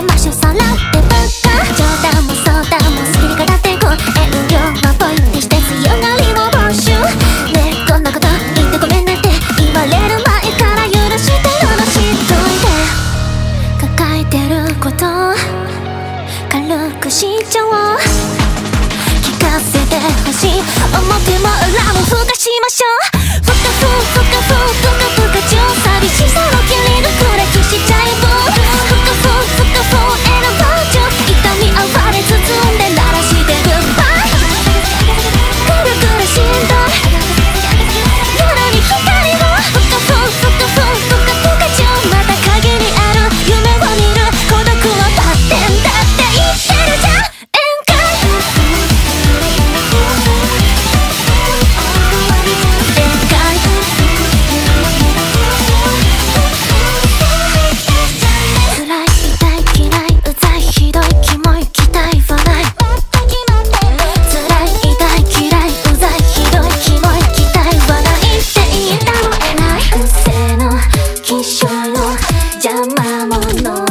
めましさらってばっか冗談も相談も好きに語ってこう遠慮のポイントして強がりを募集ねえこんなこと言ってごめんねって言われる前から許してよろしといて抱えてること軽くしちゃおう聞かせてほしい表も裏もふかしましょう。邪魔者